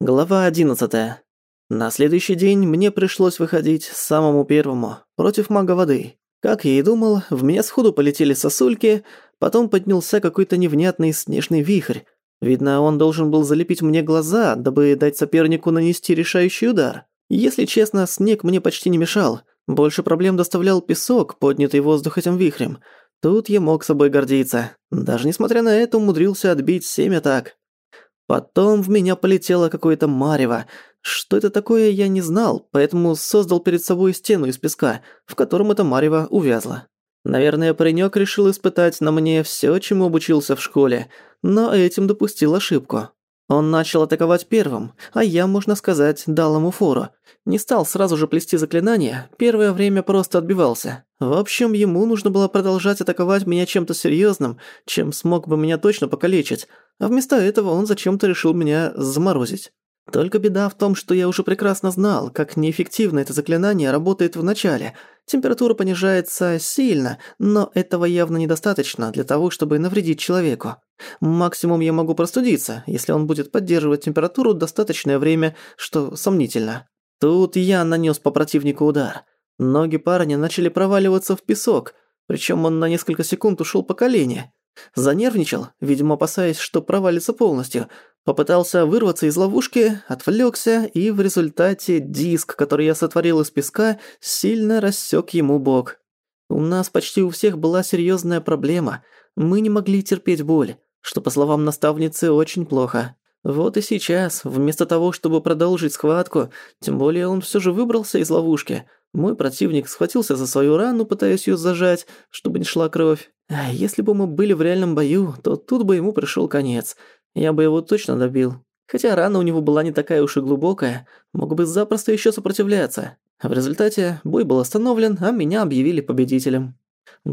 Глава 11. На следующий день мне пришлось выходить самому первому, против мага воды. Как я и думал, в меня сходу полетели сосульки, потом поднялся какой-то невнятный снежный вихрь. Видно, он должен был залепить мне глаза, дабы дать сопернику нанести решающий удар. Если честно, снег мне почти не мешал. Больше проблем доставлял песок, поднятый воздух этим вихрем. Тут я мог собой гордиться. Даже несмотря на это, умудрился отбить семь атак. Потом в меня полетело какое-то марево. Что это такое, я не знал, поэтому создал перед собой стену из песка, в котором это марево увязло. Наверное, паренёк решил испытать на мне всё, чему обучился в школе, но этим допустил ошибку. Он начал атаковать первым, а я, можно сказать, дал ему фору. Не стал сразу же плести заклинания, первое время просто отбивался. В общем, ему нужно было продолжать атаковать меня чем-то серьёзным, чем смог бы меня точно покалечить, а вместо этого он зачем-то решил меня заморозить. Только беда в том, что я уже прекрасно знал, как неэффективно это заклинание работает в начале. Температура понижается сильно, но этого явно недостаточно для того, чтобы навредить человеку. Максимум я могу простудиться, если он будет поддерживать температуру достаточное время, что сомнительно. Тут я нанес по противнику удар. Ноги парня начали проваливаться в песок, причем он на несколько секунд ушел по колени. Занервничал, видимо, опасаясь, что провалится полностью. Попытался вырваться из ловушки, отвлекся, и в результате диск, который я сотворил из песка, сильно рассек ему бок. У нас почти у всех была серьезная проблема. Мы не могли терпеть боль, что, по словам наставницы, очень плохо. Вот и сейчас, вместо того, чтобы продолжить схватку, тем более он все же выбрался из ловушки, мой противник схватился за свою рану, пытаясь ее зажать, чтобы не шла кровь. А если бы мы были в реальном бою, то тут бы ему пришел конец. Я бы его точно добил. Хотя рана у него была не такая уж и глубокая, мог бы запросто еще сопротивляться. В результате бой был остановлен, а меня объявили победителем.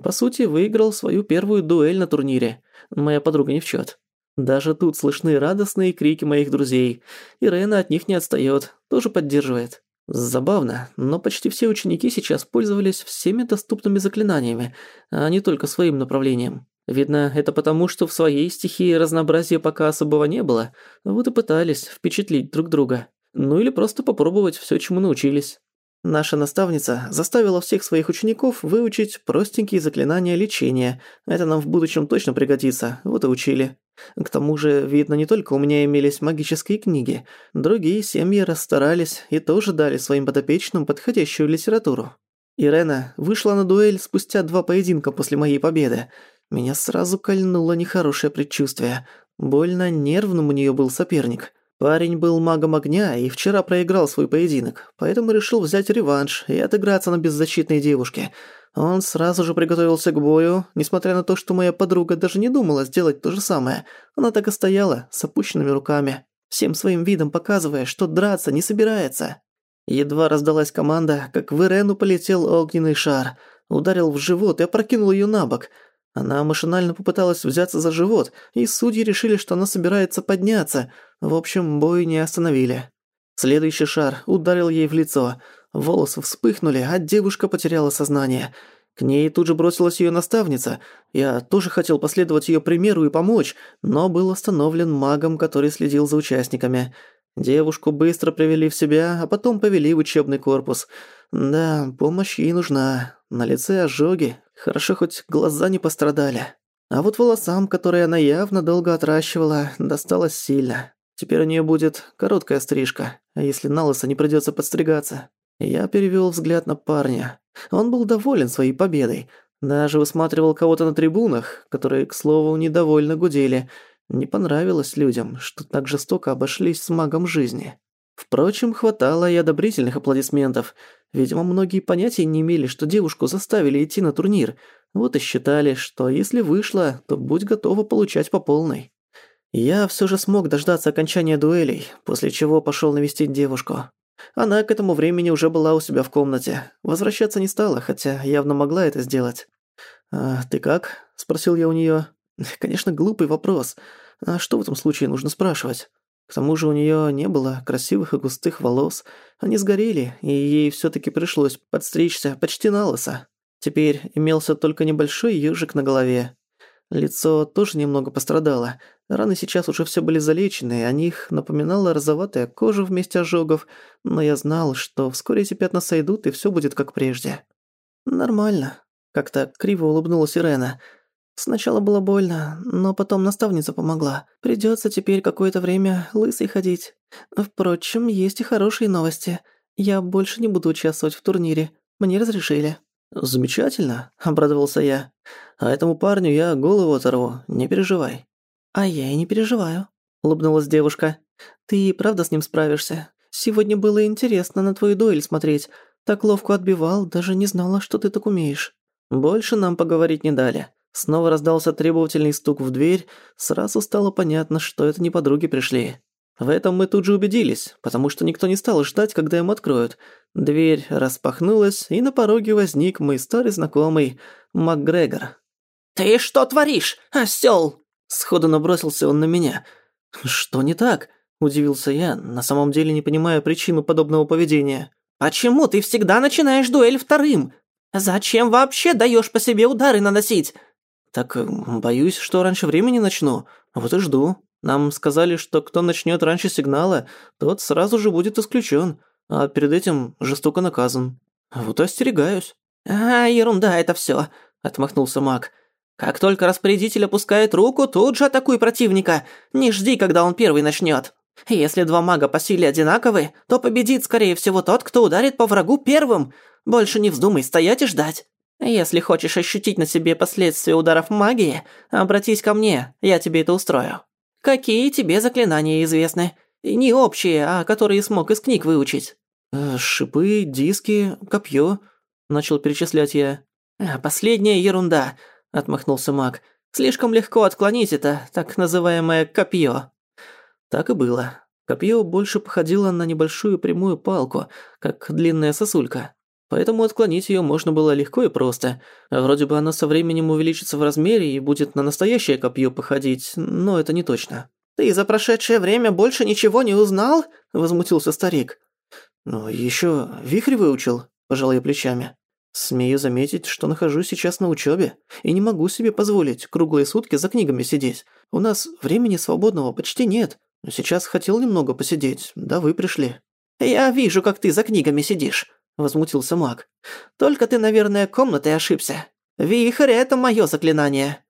По сути, выиграл свою первую дуэль на турнире. Моя подруга не в счет. Даже тут слышны радостные крики моих друзей. Ирена от них не отстаёт, тоже поддерживает. Забавно, но почти все ученики сейчас пользовались всеми доступными заклинаниями, а не только своим направлением. Видно, это потому, что в своей стихии разнообразия пока особого не было, вот и пытались впечатлить друг друга. Ну или просто попробовать всё, чему научились. Наша наставница заставила всех своих учеников выучить простенькие заклинания лечения. Это нам в будущем точно пригодится, вот и учили. К тому же, видно, не только у меня имелись магические книги. Другие семьи расстарались и тоже дали своим подопечным подходящую литературу. Ирена вышла на дуэль спустя два поединка после моей победы. Меня сразу кольнуло нехорошее предчувствие. Больно нервным у неё был соперник. Парень был магом огня и вчера проиграл свой поединок, поэтому решил взять реванш и отыграться на беззащитной девушке. Он сразу же приготовился к бою, несмотря на то, что моя подруга даже не думала сделать то же самое. Она так и стояла, с опущенными руками, всем своим видом показывая, что драться не собирается. Едва раздалась команда, как в Ирену полетел огненный шар, ударил в живот и опрокинул её на бок – она машинально попыталась взяться за живот, и судьи решили, что она собирается подняться. В общем, бой не остановили. Следующий шар ударил ей в лицо. Волосы вспыхнули, а девушка потеряла сознание. К ней тут же бросилась её наставница. Я тоже хотел последовать её примеру и помочь, но был остановлен магом, который следил за участниками. Девушку быстро привели в себя, а потом повели в учебный корпус. Да, помощь ей нужна. На лице ожоги, Хорошо, хоть глаза не пострадали. А вот волосам, которые она явно долго отращивала, досталось сильно. Теперь у нее будет короткая стрижка, а если на лысо не придется подстригаться. Я перевел взгляд на парня. Он был доволен своей победой. Даже высматривал кого-то на трибунах, которые, к слову, недовольно гудели. Не понравилось людям, что так жестоко обошлись с магом жизни. Впрочем, хватало и одобрительных аплодисментов. Видимо, многие понятия не имели, что девушку заставили идти на турнир. Вот и считали, что если вышла, то будь готова получать по полной. Я всё же смог дождаться окончания дуэлей, после чего пошёл навестить девушку. Она к этому времени уже была у себя в комнате. Возвращаться не стала, хотя явно могла это сделать. «А ты как?» – спросил я у неё. Конечно, глупый вопрос. А что в этом случае нужно спрашивать? К тому же у неё не было красивых и густых волос. Они сгорели, и ей всё-таки пришлось подстричься почти на лысо. Теперь имелся только небольшой ёжик на голове. Лицо тоже немного пострадало. Раны сейчас уже все были залечены, о них напоминала розоватая кожа вместе ожогов, но я знал, что вскоре эти пятна сойдут и все будет как прежде. «Нормально», — как-то криво улыбнулась Ирена. «Сначала было больно, но потом наставница помогла. Придется теперь какое-то время лысый ходить. Впрочем, есть и хорошие новости. Я больше не буду участвовать в турнире. Мне разрешили». «Замечательно», — обрадовался я. «А этому парню я голову оторву, не переживай». «А я и не переживаю», — улыбнулась девушка. «Ты правда с ним справишься? Сегодня было интересно на твою дуэль смотреть. Так ловко отбивал, даже не знала, что ты так умеешь». Больше нам поговорить не дали. Снова раздался требовательный стук в дверь, сразу стало понятно, что это не подруги пришли. В этом мы тут же убедились, потому что никто не стал ждать, когда им откроют. Дверь распахнулась, и на пороге возник мой старый знакомый МакГрегор. «Ты что творишь, осёл?» Сходу набросился он на меня. «Что не так?» – удивился я, на самом деле не понимая причину подобного поведения. «Почему ты всегда начинаешь дуэль вторым? Зачем вообще даёшь по себе удары наносить?» «Так боюсь, что раньше времени начну. Вот и жду». Нам сказали, что кто начнет раньше сигнала, тот сразу же будет исключен, а перед этим жестоко наказан. Вот и остерегаюсь». «А, ерунда это все, отмахнулся маг. «Как только распорядитель опускает руку, тут же атакуй противника. Не жди, когда он первый начнет. Если два мага по силе одинаковы, то победит, скорее всего, тот, кто ударит по врагу первым. Больше не вздумай стоять и ждать. Если хочешь ощутить на себе последствия ударов магии, обратись ко мне, я тебе это устрою». Какие тебе заклинания известны? Не общие, а которые смог из книг выучить». Э, «Шипы, диски, копье», — начал перечислять я. «А, «Последняя ерунда», — отмахнулся маг. «Слишком легко отклонить это, так называемое копье». Так и было. Копье больше походило на небольшую прямую палку, как длинная сосулька. Поэтому отклонить её можно было легко и просто. Вроде бы оно со временем увеличится в размере и будет на настоящее копье походить, но это не точно. «Ты за прошедшее время больше ничего не узнал?» – возмутился старик. «Ну, ещё вихрь выучил», – пожал я плечами. «Смею заметить, что нахожусь сейчас на учёбе и не могу себе позволить круглые сутки за книгами сидеть. У нас времени свободного почти нет. Но сейчас хотел немного посидеть, да вы пришли». «Я вижу, как ты за книгами сидишь», – возмутился маг. «Только ты, наверное, комнатой ошибся. Вихрь – это моё заклинание».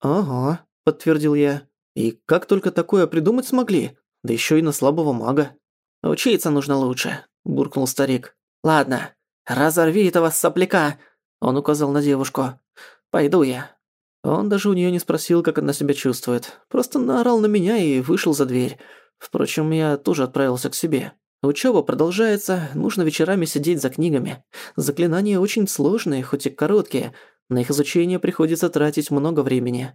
«Ага», – подтвердил я. «И как только такое придумать смогли? Да ещё и на слабого мага». «Учиться нужно лучше», – буркнул старик. «Ладно, разорви этого сопляка», – он указал на девушку. «Пойду я». Он даже у неё не спросил, как она себя чувствует. Просто наорал на меня и вышел за дверь. Впрочем, я тоже отправился к себе. Учёба продолжается, нужно вечерами сидеть за книгами. Заклинания очень сложные, хоть и короткие. На их изучение приходится тратить много времени.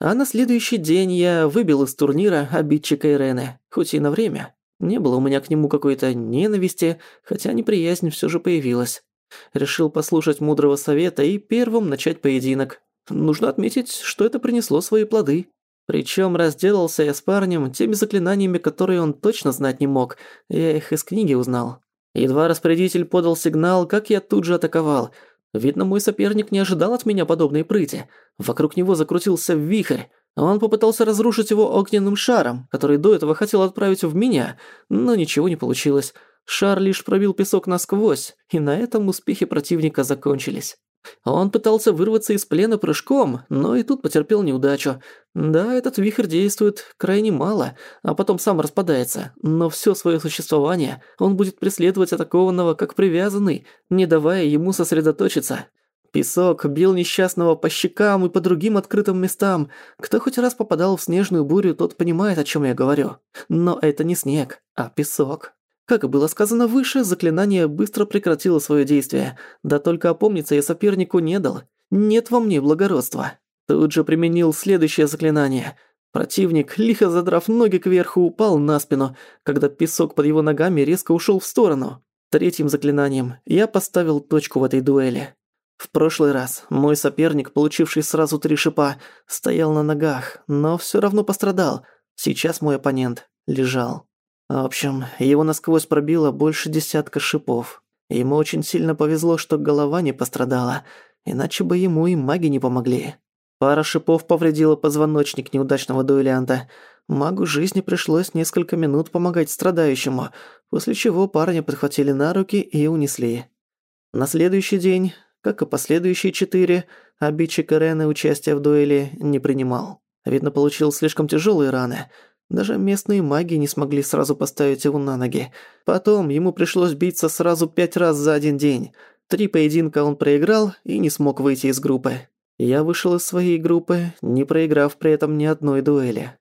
А на следующий день я выбил из турнира обидчика Ирены, хоть и на время. Не было у меня к нему какой-то ненависти, хотя неприязнь всё же появилась. Решил послушать мудрого совета и первым начать поединок. Нужно отметить, что это принесло свои плоды. Причем разделался я с парнем теми заклинаниями, которые он точно знать не мог. Я их из книги узнал. Едва распорядитель подал сигнал, как я тут же атаковал. Видно, мой соперник не ожидал от меня подобной прыти. Вокруг него закрутился вихрь. Он попытался разрушить его огненным шаром, который до этого хотел отправить в меня, но ничего не получилось. Шар лишь пробил песок насквозь, и на этом успехи противника закончились. Он пытался вырваться из плена прыжком, но и тут потерпел неудачу. Да, этот вихрь действует крайне мало, а потом сам распадается, но всё своё существование он будет преследовать атакованного как привязанный, не давая ему сосредоточиться. Песок бил несчастного по щекам и по другим открытым местам. Кто хоть раз попадал в снежную бурю, тот понимает, о чём я говорю. Но это не снег, а песок. Как и было сказано выше, заклинание быстро прекратило свое действие, да только опомниться я сопернику не дал. Нет во мне благородства. Тут же применил следующее заклинание. Противник, лихо задрав ноги кверху, упал на спину, когда песок под его ногами резко ушел в сторону. Третьим заклинанием я поставил точку в этой дуэли. В прошлый раз мой соперник, получивший сразу три шипа, стоял на ногах, но все равно пострадал. Сейчас мой оппонент лежал. В общем, его насквозь пробило больше десятка шипов. Ему очень сильно повезло, что голова не пострадала, иначе бы ему и маги не помогли. Пара шипов повредила позвоночник неудачного дуэлянта. Магу жизни пришлось несколько минут помогать страдающему, после чего парня подхватили на руки и унесли. На следующий день, как и последующие четыре, обидчик Ирены участия в дуэли не принимал. Видно, получил слишком тяжелые раны. Даже местные маги не смогли сразу поставить его на ноги. Потом ему пришлось биться сразу пять раз за один день. Три поединка он проиграл и не смог выйти из группы. Я вышел из своей группы, не проиграв при этом ни одной дуэли.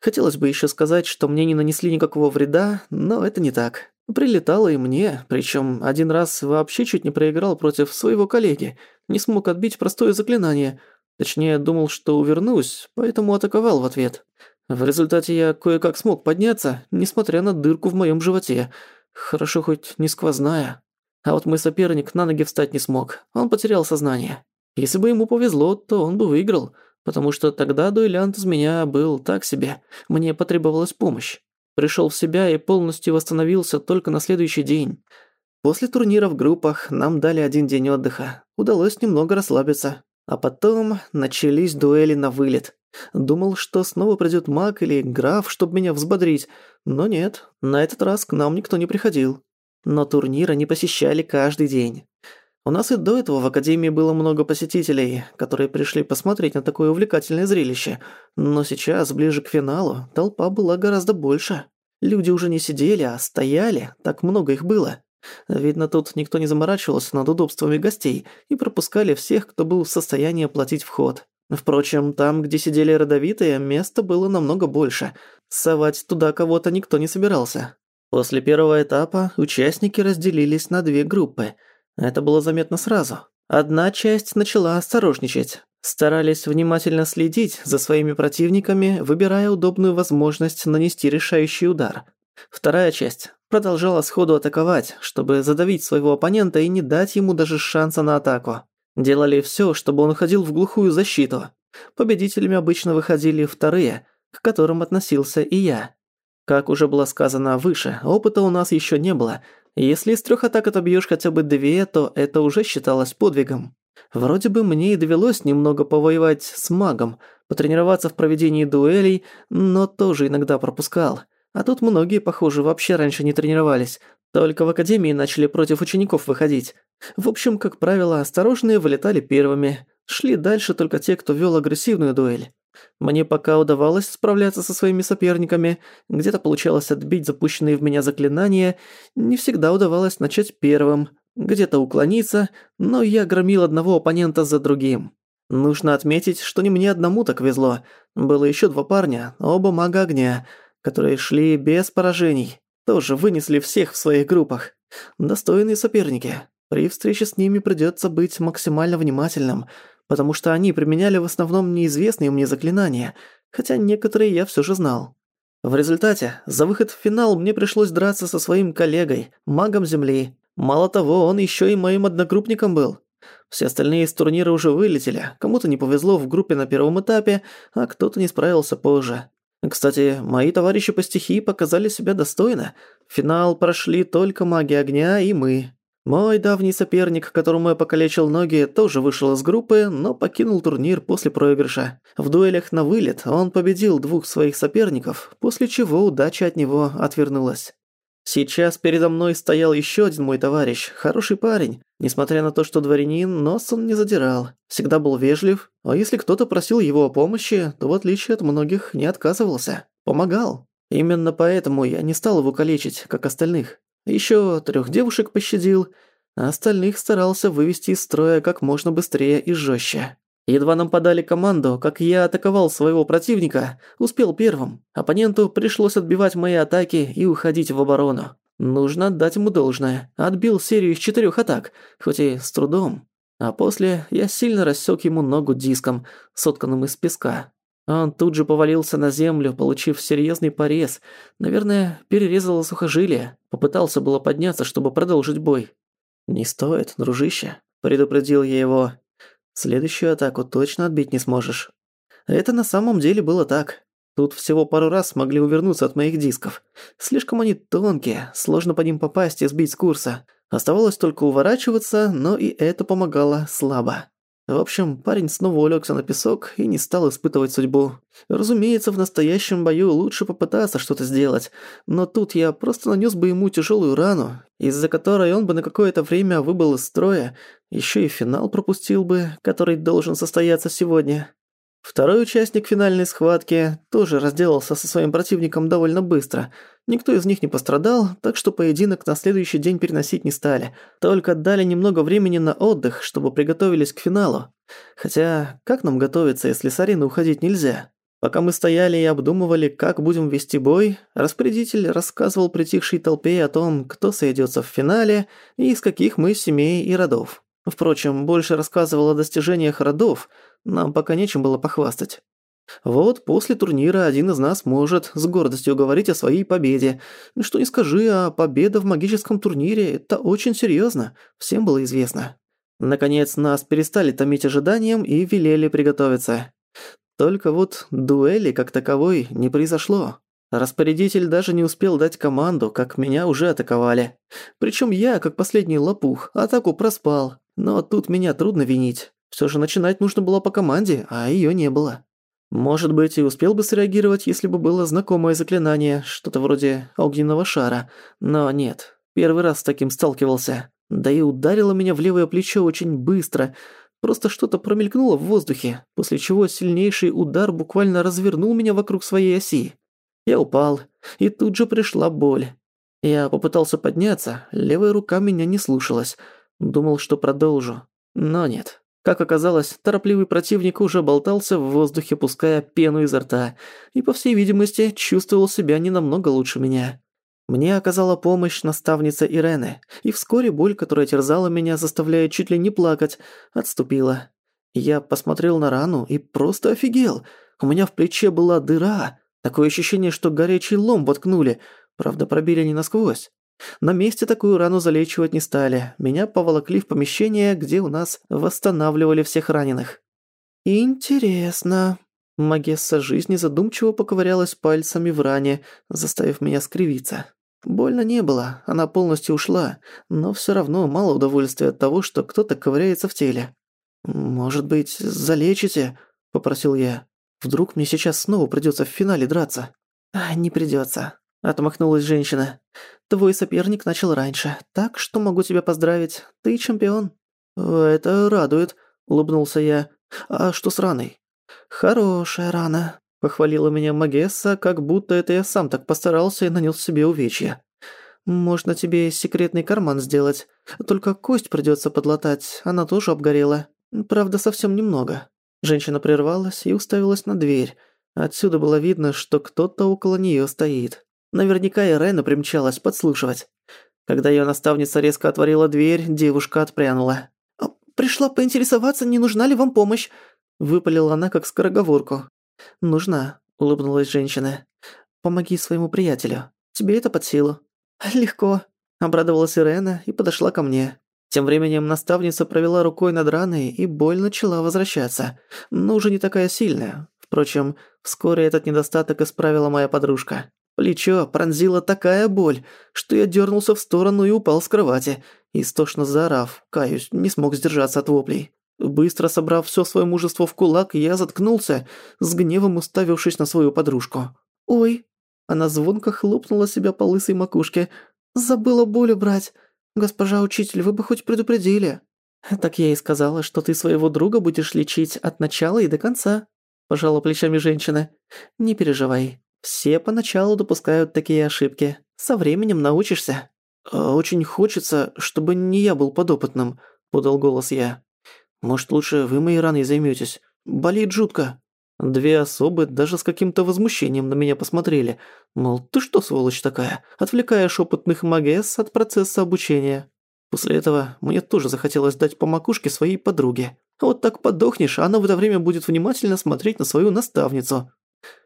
Хотелось бы еще сказать, что мне не нанесли никакого вреда, но это не так. Прилетало и мне, причем один раз вообще чуть не проиграл против своего коллеги. Не смог отбить простое заклинание. Точнее, думал, что увернусь, поэтому атаковал в ответ. В результате я кое-как смог подняться, несмотря на дырку в моем животе. Хорошо хоть не сквозная. А вот мой соперник на ноги встать не смог. Он потерял сознание. Если бы ему повезло, то он бы выиграл, потому что тогда дуэлянт из меня был так себе. Мне потребовалась помощь. Пришел в себя и полностью восстановился только на следующий день. После турнира в группах нам дали один день отдыха. Удалось немного расслабиться. А потом начались дуэли на вылет. Думал, что снова придёт маг или граф, чтобы меня взбодрить. Но нет, на этот раз к нам никто не приходил. Но турниры не посещали каждый день. У нас и до этого в Академии было много посетителей, которые пришли посмотреть на такое увлекательное зрелище. Но сейчас, ближе к финалу, толпа была гораздо больше. Люди уже не сидели, а стояли, так много их было. Видно, тут никто не заморачивался над удобствами гостей и пропускали всех, кто был в состоянии оплатить вход. Впрочем, там, где сидели родовитые, места было намного больше. Совать туда кого-то никто не собирался. После первого этапа участники разделились на две группы – это было заметно сразу. Одна часть начала осторожничать. Старались внимательно следить за своими противниками, выбирая удобную возможность нанести решающий удар. Вторая часть продолжала сходу атаковать, чтобы задавить своего оппонента и не дать ему даже шанса на атаку. Делали всё, чтобы он уходил в глухую защиту. Победителями обычно выходили вторые, к которым относился и я. Как уже было сказано выше, опыта у нас ещё не было, если из трех атак отобьёшь хотя бы две, то это уже считалось подвигом. Вроде бы мне и довелось немного повоевать с магом, потренироваться в проведении дуэлей, но тоже иногда пропускал. А тут многие, похоже, вообще раньше не тренировались, только в академии начали против учеников выходить. В общем, как правило, осторожные вылетали первыми. Шли дальше только те, кто вёл агрессивную дуэль. Мне пока удавалось справляться со своими соперниками, где-то получалось отбить запущенные в меня заклинания, не всегда удавалось начать первым, где-то уклониться, но я громил одного оппонента за другим. Нужно отметить, что не мне одному так везло. Было еще два парня, оба мага огня, которые шли без поражений. Тоже вынесли всех в своих группах. Достойные соперники. При встрече с ними придется быть максимально внимательным – потому что они применяли в основном неизвестные мне заклинания, хотя некоторые я всё же знал. В результате, за выход в финал мне пришлось драться со своим коллегой, магом Земли. Мало того, он ещё и моим одногруппником был. Все остальные из турнира уже вылетели, кому-то не повезло в группе на первом этапе, а кто-то не справился позже. Кстати, мои товарищи по стихии показали себя достойно. финал прошли только маги огня и мы. Мой давний соперник, которому я покалечил ноги, тоже вышел из группы, но покинул турнир после проигрыша. В дуэлях на вылет он победил двух своих соперников, после чего удача от него отвернулась. Сейчас передо мной стоял еще один мой товарищ, хороший парень. Несмотря на то, что дворянин, нос он не задирал. Всегда был вежлив, а если кто-то просил его о помощи, то в отличие от многих не отказывался. Помогал. Именно поэтому я не стал его калечить, как остальных. Еще трех девушек пощадил, а остальных старался вывести из строя как можно быстрее и жестче. Едва нам подали команду, как я атаковал своего противника, успел первым. Оппоненту пришлось отбивать мои атаки и уходить в оборону. Нужно отдать ему должное. Отбил серию из четырех атак, хоть и с трудом. А после я сильно рассек ему ногу диском, сотканным из песка. Он тут же повалился на землю, получив серьезный порез. Наверное, перерезало сухожилие. Попытался было подняться, чтобы продолжить бой. «Не стоит, дружище», – предупредил я его. «Следующую атаку точно отбить не сможешь». Это на самом деле было так. Тут всего пару раз смогли увернуться от моих дисков. Слишком они тонкие, сложно по ним попасть и сбить с курса. Оставалось только уворачиваться, но и это помогало слабо. В общем, парень снова улегся на песок и не стал испытывать судьбу. Разумеется, в настоящем бою лучше попытаться что-то сделать, но тут я просто нанес бы ему тяжелую рану, из-за которой он бы на какое-то время выбыл из строя, еще и финал пропустил бы, который должен состояться сегодня. Второй участник финальной схватки тоже разделался со своим противником довольно быстро. Никто из них не пострадал, так что поединок на следующий день переносить не стали. Только дали немного времени на отдых, чтобы приготовились к финалу. Хотя, как нам готовиться, если с арены уходить нельзя? Пока мы стояли и обдумывали, как будем вести бой, распорядитель рассказывал притихшей толпе о том, кто сойдётся в финале и из каких мы семей и родов. Впрочем, больше рассказывал о достижениях родов, нам пока нечем было похвастать. Вот после турнира один из нас может с гордостью говорить о своей победе. Что не скажи, а победа в магическом турнире – это очень серьёзно, всем было известно. Наконец нас перестали томить ожиданием и велели приготовиться. Только вот дуэли как таковой не произошло. Распорядитель даже не успел дать команду, как меня уже атаковали. Причем я, как последний лопух, атаку проспал. Но тут меня трудно винить. Все же начинать нужно было по команде, а ее не было. Может быть, и успел бы среагировать, если бы было знакомое заклинание, что-то вроде огненного шара. Но нет, первый раз с таким сталкивался. Да и ударило меня в левое плечо очень быстро. Просто что-то промелькнуло в воздухе, после чего сильнейший удар буквально развернул меня вокруг своей оси. Я упал, и тут же пришла боль. Я попытался подняться, левая рука меня не слушалась. Думал, что продолжу. Но нет. Как оказалось, торопливый противник уже болтался в воздухе, пуская пену изо рта, и, по всей видимости, чувствовал себя не намного лучше меня. Мне оказала помощь наставница Ирены, и вскоре боль, которая терзала меня, заставляя чуть ли не плакать, отступила. Я посмотрел на рану и просто офигел. У меня в плече была дыра. Такое ощущение, что горячий лом воткнули. Правда, пробили не насквозь. На месте такую рану залечивать не стали. Меня поволокли в помещение, где у нас восстанавливали всех раненых. «Интересно». Магесса жизни задумчиво поковырялась пальцами в ране, заставив меня скривиться. Больно не было, она полностью ушла, но всё равно мало удовольствия от того, что кто-то ковыряется в теле. «Может быть, залечите?» – попросил я. «Вдруг мне сейчас снова придётся в финале драться?» «А, не придётся», Отмахнулась женщина. «Твой соперник начал раньше, так что могу тебя поздравить. Ты чемпион». «Это радует», — улыбнулся я. «А что с раной?» «Хорошая рана», — похвалила меня Магесса, как будто это я сам так постарался и нанес себе увечья. «Можно тебе секретный карман сделать. Только кость придется подлатать, она тоже обгорела. Правда, совсем немного». Женщина прервалась и уставилась на дверь. Отсюда было видно, что кто-то около нее стоит. Наверняка Ирена примчалась подслушивать. Когда её наставница резко отворила дверь, девушка отпрянула. «А, «Пришла поинтересоваться, не нужна ли вам помощь?» Выпалила она как скороговорку. «Нужна», — улыбнулась женщина. «Помоги своему приятелю. Тебе это под силу». «Легко», — обрадовалась Ирена и подошла ко мне. Тем временем наставница провела рукой над раной, и боль начала возвращаться. Но уже не такая сильная. Впрочем, вскоре этот недостаток исправила моя подружка. Плечо пронзила такая боль, что я дернулся в сторону и упал с кровати, истошно заорав, каюсь, не смог сдержаться от воплей. Быстро собрав все свое мужество в кулак, я заткнулся, с гневом уставившись на свою подружку. «Ой!» Она звонко хлопнула себя по лысой макушке. «Забыла боль убрать. Госпожа учитель, вы бы хоть предупредили». «Так я и сказала, что ты своего друга будешь лечить от начала и до конца», пожала плечами женщина. «Не переживай, все поначалу допускают такие ошибки. Со временем научишься. А очень хочется, чтобы не я был подопытным, подал голос я. Может, лучше вы моей раной займётесь? Болит жутко. Две особы даже с каким-то возмущением на меня посмотрели. Мол, ты что, сволочь такая, отвлекаешь опытных магес от процесса обучения. После этого мне тоже захотелось дать по макушке своей подруге. Вот так подохнешь, а она в это время будет внимательно смотреть на свою наставницу.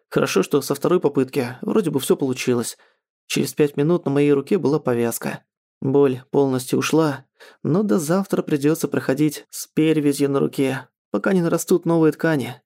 Хорошо, что со второй попытки вроде бы всё получилось. Через пять минут на моей руке была повязка. Боль полностью ушла, но до завтра придётся проходить с перевязью на руке, пока не нарастут новые ткани.